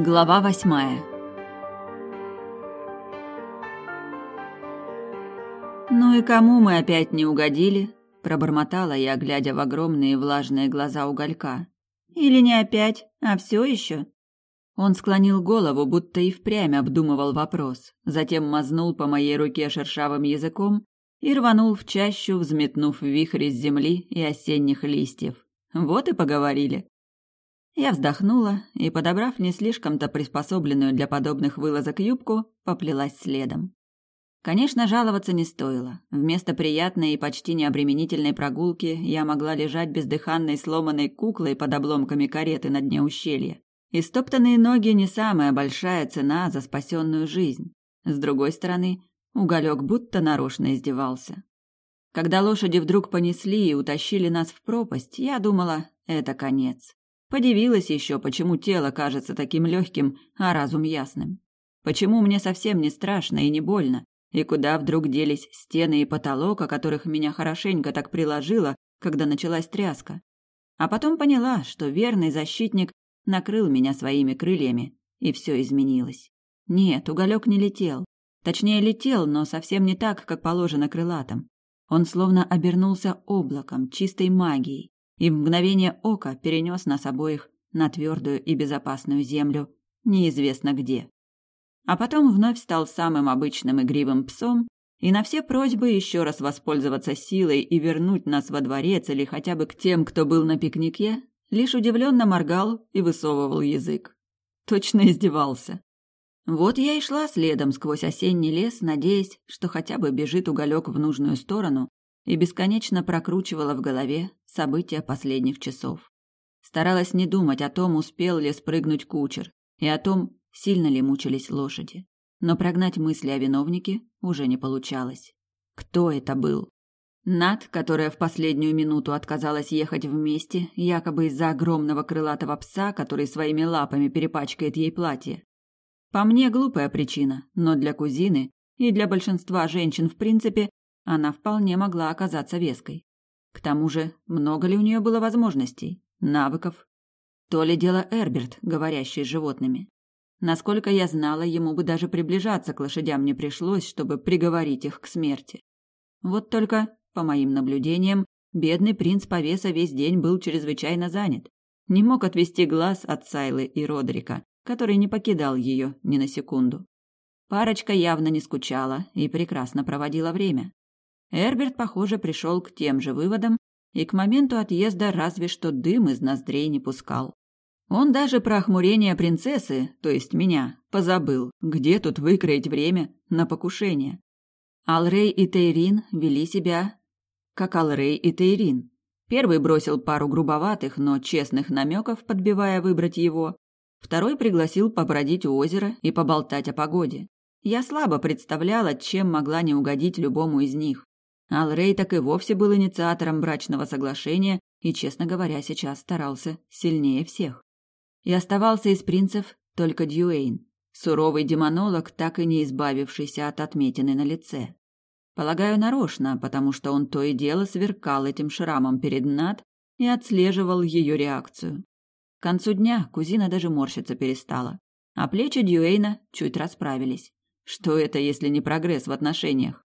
Глава восьмая «Ну и кому мы опять не угодили?» – пробормотала я, глядя в огромные влажные глаза уголька. «Или не опять, а все еще?» Он склонил голову, будто и впрямь обдумывал вопрос, затем мазнул по моей руке шершавым языком и рванул в чащу, взметнув вихрь из земли и осенних листьев. Вот и поговорили. Я вздохнула и, подобрав не слишком-то приспособленную для подобных вылазок юбку, поплелась следом. Конечно, жаловаться не стоило. Вместо приятной и почти необременительной прогулки я могла лежать бездыханной сломанной куклой под обломками кареты на дне ущелья. Истоптанные ноги не самая большая цена за спасенную жизнь. С другой стороны, уголек будто нарочно издевался. Когда лошади вдруг понесли и утащили нас в пропасть, я думала, это конец. Подивилась еще, почему тело кажется таким легким, а разум ясным. Почему мне совсем не страшно и не больно, и куда вдруг делись стены и потолок, о которых меня хорошенько так приложило, когда началась тряска. А потом поняла, что верный защитник накрыл меня своими крыльями, и все изменилось. Нет, уголек не летел. Точнее, летел, но совсем не так, как положено крылатым. Он словно обернулся облаком, чистой магией, и в мгновение ока перенес нас обоих на твердую и безопасную землю, неизвестно где. А потом вновь стал самым обычным игривым псом, и на все просьбы еще раз воспользоваться силой и вернуть нас во дворец или хотя бы к тем, кто был на пикнике, лишь удивленно моргал и высовывал язык. Точно издевался. Вот я и шла следом сквозь осенний лес, надеясь, что хотя бы бежит уголек в нужную сторону, и бесконечно прокручивала в голове события последних часов. Старалась не думать о том, успел ли спрыгнуть кучер, и о том, сильно ли мучились лошади. Но прогнать мысли о виновнике уже не получалось. Кто это был? Над, которая в последнюю минуту отказалась ехать вместе, якобы из-за огромного крылатого пса, который своими лапами перепачкает ей платье. По мне глупая причина, но для кузины и для большинства женщин в принципе она вполне могла оказаться веской. К тому же, много ли у нее было возможностей, навыков? То ли дело Эрберт, говорящий с животными. Насколько я знала, ему бы даже приближаться к лошадям не пришлось, чтобы приговорить их к смерти. Вот только, по моим наблюдениям, бедный принц Повеса весь день был чрезвычайно занят. Не мог отвести глаз от Сайлы и Родрика, который не покидал ее ни на секунду. Парочка явно не скучала и прекрасно проводила время. Эрберт, похоже, пришел к тем же выводам и к моменту отъезда разве что дым из ноздрей не пускал. Он даже про охмурение принцессы, то есть меня, позабыл, где тут выкроить время на покушение. Алрей и Тейрин вели себя как Алрей и Тейрин. Первый бросил пару грубоватых, но честных намеков, подбивая выбрать его. Второй пригласил побродить у озера и поболтать о погоде. Я слабо представляла, чем могла не угодить любому из них. Алрей так и вовсе был инициатором брачного соглашения и, честно говоря, сейчас старался сильнее всех. И оставался из принцев только Дьюэйн, суровый демонолог, так и не избавившийся от отметины на лице. Полагаю, нарочно, потому что он то и дело сверкал этим шрамом перед Над и отслеживал ее реакцию. К концу дня кузина даже морщиться перестала, а плечи Дьюэйна чуть расправились. Что это, если не прогресс в отношениях?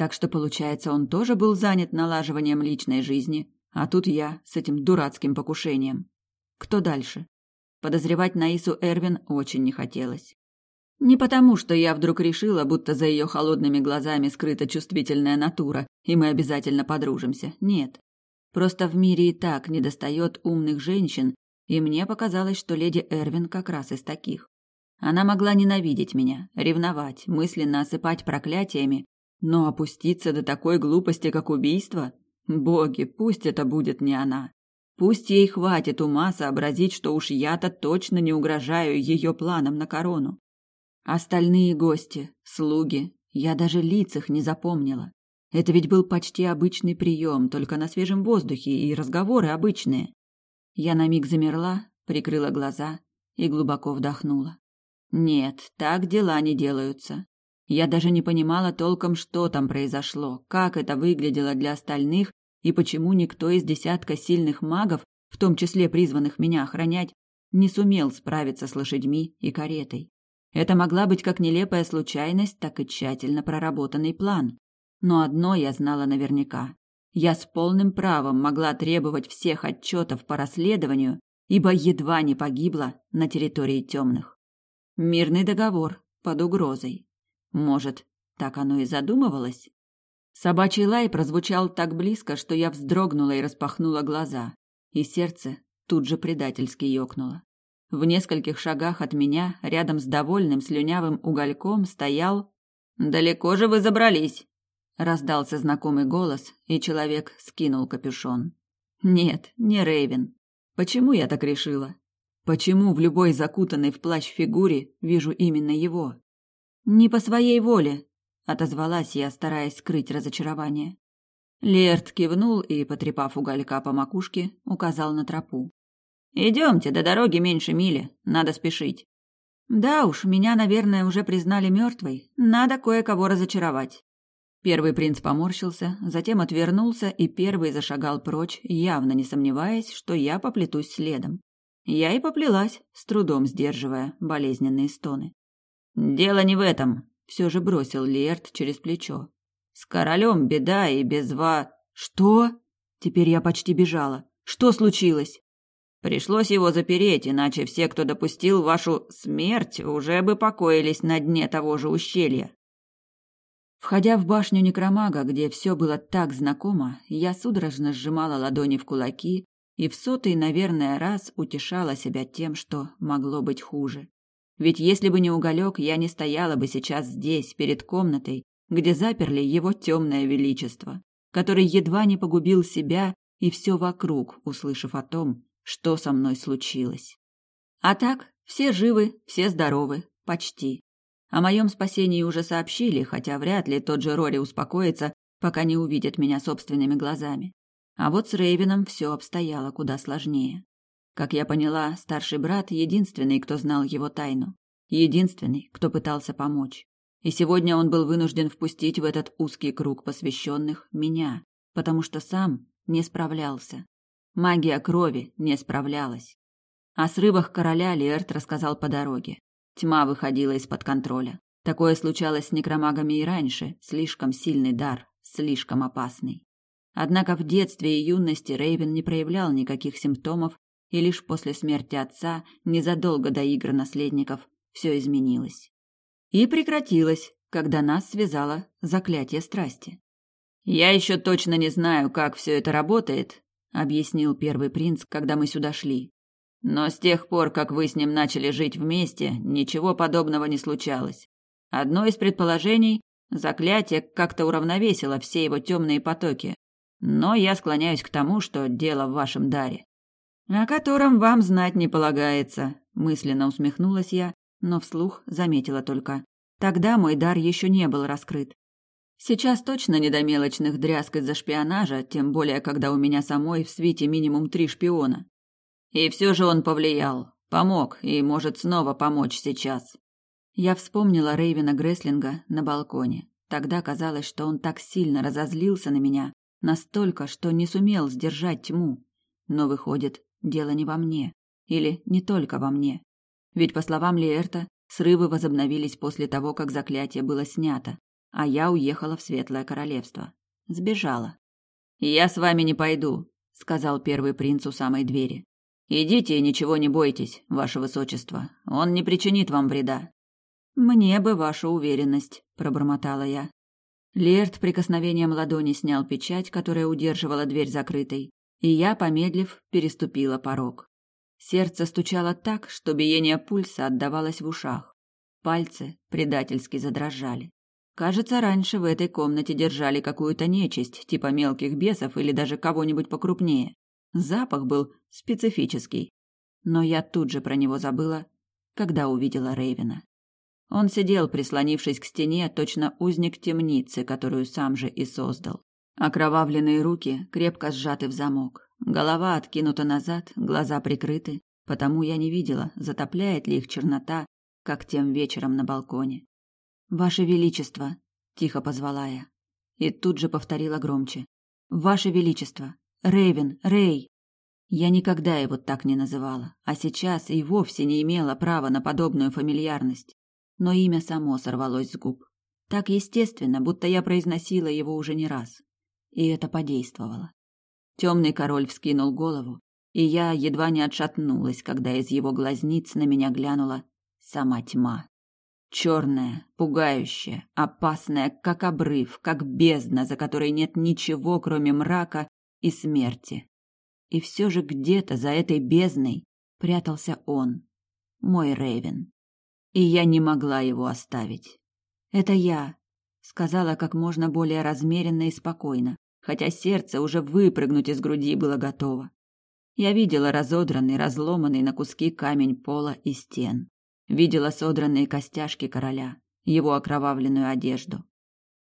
Так что, получается, он тоже был занят налаживанием личной жизни, а тут я с этим дурацким покушением. Кто дальше? Подозревать Наису Эрвин очень не хотелось. Не потому, что я вдруг решила, будто за ее холодными глазами скрыта чувствительная натура, и мы обязательно подружимся. Нет. Просто в мире и так недостает умных женщин, и мне показалось, что леди Эрвин как раз из таких. Она могла ненавидеть меня, ревновать, мысленно осыпать проклятиями, но опуститься до такой глупости, как убийство? Боги, пусть это будет не она. Пусть ей хватит ума сообразить, что уж я-то точно не угрожаю ее планам на корону. Остальные гости, слуги, я даже лиц их не запомнила. Это ведь был почти обычный прием, только на свежем воздухе, и разговоры обычные. Я на миг замерла, прикрыла глаза и глубоко вдохнула. Нет, так дела не делаются. Я даже не понимала толком, что там произошло, как это выглядело для остальных и почему никто из десятка сильных магов, в том числе призванных меня охранять, не сумел справиться с лошадьми и каретой. Это могла быть как нелепая случайность, так и тщательно проработанный план. Но одно я знала наверняка. Я с полным правом могла требовать всех отчетов по расследованию, ибо едва не погибла на территории темных. Мирный договор под угрозой. Может, так оно и задумывалось? Собачий лай прозвучал так близко, что я вздрогнула и распахнула глаза, и сердце тут же предательски ёкнуло. В нескольких шагах от меня, рядом с довольным слюнявым угольком, стоял... «Далеко же вы забрались!» Раздался знакомый голос, и человек скинул капюшон. «Нет, не Рейвен. Почему я так решила? Почему в любой закутанной в плащ фигуре вижу именно его? Не по своей воле, отозвалась я, стараясь скрыть разочарование. Лерт кивнул и, потрепав уголька по макушке, указал на тропу. Идемте, до дороги меньше мили, надо спешить. Да уж, меня, наверное, уже признали мертвой. Надо кое-кого разочаровать. Первый принц поморщился, затем отвернулся и первый зашагал прочь, явно не сомневаясь, что я поплетусь следом. Я и поплелась, с трудом сдерживая болезненные стоны. «Дело не в этом», — все же бросил Лерт через плечо. «С королем беда и без ва...» «Что?» Теперь я почти бежала. «Что случилось?» Пришлось его запереть, иначе все, кто допустил вашу смерть, уже бы покоились на дне того же ущелья. Входя в башню некромага, где все было так знакомо, я судорожно сжимала ладони в кулаки и в сотый, наверное, раз утешала себя тем, что могло быть хуже. Ведь если бы не уголек, я не стояла бы сейчас здесь, перед комнатой, где заперли его темное величество, который едва не погубил себя и все вокруг, услышав о том, что со мной случилось. А так, все живы, все здоровы, почти. О моем спасении уже сообщили, хотя вряд ли тот же Рори успокоится, пока не увидит меня собственными глазами. А вот с Рейвеном все обстояло куда сложнее. Как я поняла, старший брат единственный, кто знал его тайну. Единственный, кто пытался помочь. И сегодня он был вынужден впустить в этот узкий круг посвященных меня, потому что сам не справлялся. Магия крови не справлялась. О срывах короля Лерт рассказал по дороге. Тьма выходила из-под контроля. Такое случалось с некромагами и раньше. Слишком сильный дар, слишком опасный. Однако в детстве и юности Рейвен не проявлял никаких симптомов, и лишь после смерти отца, незадолго до игр наследников, все изменилось. И прекратилось, когда нас связало заклятие страсти. Я еще точно не знаю, как все это работает, объяснил первый принц, когда мы сюда шли. Но с тех пор, как вы с ним начали жить вместе, ничего подобного не случалось. Одно из предположений заклятие как-то уравновесило все его темные потоки. Но я склоняюсь к тому, что дело в вашем даре, о котором вам знать не полагается, мысленно усмехнулась я, но вслух заметила только: тогда мой дар еще не был раскрыт. Сейчас точно не до мелочных дрязг из-за шпионажа, тем более, когда у меня самой в свите минимум три шпиона. И все же он повлиял, помог и может снова помочь сейчас. Я вспомнила Рейвена Греслинга на балконе. Тогда казалось, что он так сильно разозлился на меня, настолько, что не сумел сдержать тьму. Но выходит, дело не во мне. Или не только во мне. Ведь, по словам Лиэрта, срывы возобновились после того, как заклятие было снято, а я уехала в Светлое Королевство. Сбежала. «Я с вами не пойду», — сказал первый принц у самой двери. «Идите и ничего не бойтесь, ваше высочество. Он не причинит вам вреда». «Мне бы ваша уверенность», — пробормотала я. Лерт прикосновением ладони снял печать, которая удерживала дверь закрытой, и я, помедлив, переступила порог. Сердце стучало так, что биение пульса отдавалось в ушах. Пальцы предательски задрожали. Кажется, раньше в этой комнате держали какую-то нечисть, типа мелких бесов или даже кого-нибудь покрупнее. Запах был специфический. Но я тут же про него забыла, когда увидела Рейвена. Он сидел, прислонившись к стене, точно узник темницы, которую сам же и создал. Окровавленные руки крепко сжаты в замок. Голова откинута назад, глаза прикрыты, потому я не видела, затопляет ли их чернота, как тем вечером на балконе. Ваше величество, тихо позвала я, и тут же повторила громче: Ваше величество, Рейвен, Рей. Я никогда его так не называла, а сейчас и вовсе не имела права на подобную фамильярность. Но имя само сорвалось с губ. Так естественно, будто я произносила его уже не раз. И это подействовало. Темный король вскинул голову, и я едва не отшатнулась, когда из его глазниц на меня глянула сама тьма. Черная, пугающая, опасная, как обрыв, как бездна, за которой нет ничего, кроме мрака и смерти. И все же где-то за этой бездной прятался он, мой Рейвен. И я не могла его оставить. Это я, сказала как можно более размеренно и спокойно, хотя сердце уже выпрыгнуть из груди было готово. Я видела разодранный, разломанный на куски камень пола и стен. Видела содранные костяшки короля, его окровавленную одежду.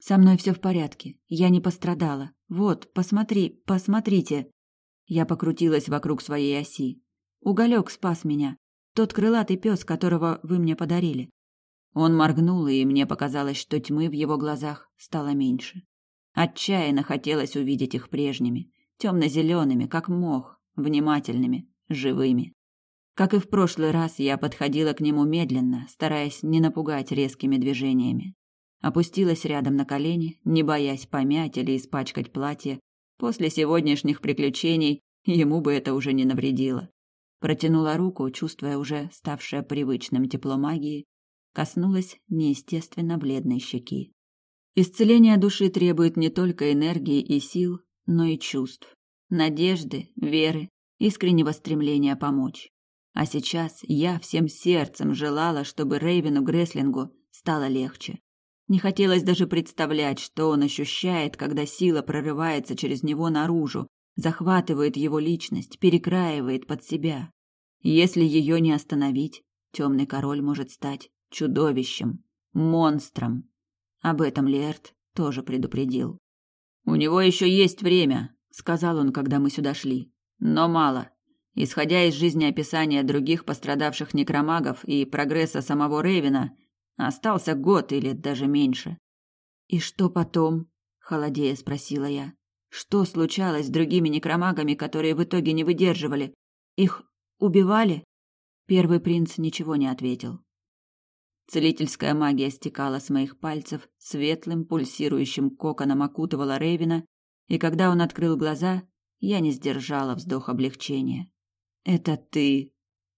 Со мной все в порядке, я не пострадала. Вот, посмотри, посмотрите. Я покрутилась вокруг своей оси. Уголек спас меня. Тот крылатый пес, которого вы мне подарили. Он моргнул, и мне показалось, что тьмы в его глазах стало меньше. Отчаянно хотелось увидеть их прежними, темно-зелеными, как мох, внимательными, живыми. Как и в прошлый раз, я подходила к нему медленно, стараясь не напугать резкими движениями. Опустилась рядом на колени, не боясь помять или испачкать платье, После сегодняшних приключений ему бы это уже не навредило. Протянула руку, чувствуя уже ставшее привычным тепло магии, коснулась неестественно бледной щеки. Исцеление души требует не только энергии и сил, но и чувств, надежды, веры, искреннего стремления помочь. А сейчас я всем сердцем желала, чтобы Рейвену Греслингу стало легче. Не хотелось даже представлять, что он ощущает, когда сила прорывается через него наружу, захватывает его личность, перекраивает под себя. Если ее не остановить, темный король может стать чудовищем, монстром. Об этом Лерт тоже предупредил. У него еще есть время, сказал он, когда мы сюда шли. Но мало. Исходя из жизнеописания других пострадавших некромагов и прогресса самого Рейвена, Остался год или даже меньше. И что потом? холодея спросила я. Что случалось с другими некромагами, которые в итоге не выдерживали? Их убивали? Первый принц ничего не ответил. Целительская магия стекала с моих пальцев, светлым пульсирующим коконом окутывала Рейвина, и когда он открыл глаза, я не сдержала вздох облегчения. "Это ты",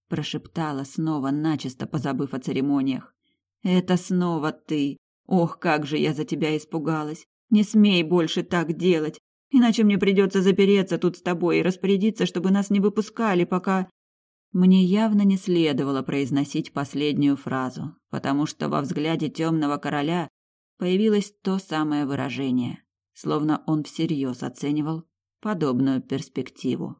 прошептала снова, начисто позабыв о церемониях. Это снова ты. Ох, как же я за тебя испугалась. Не смей больше так делать, иначе мне придется запереться тут с тобой и распорядиться, чтобы нас не выпускали, пока мне явно не следовало произносить последнюю фразу, потому что во взгляде темного короля появилось то самое выражение, словно он всерьез оценивал подобную перспективу.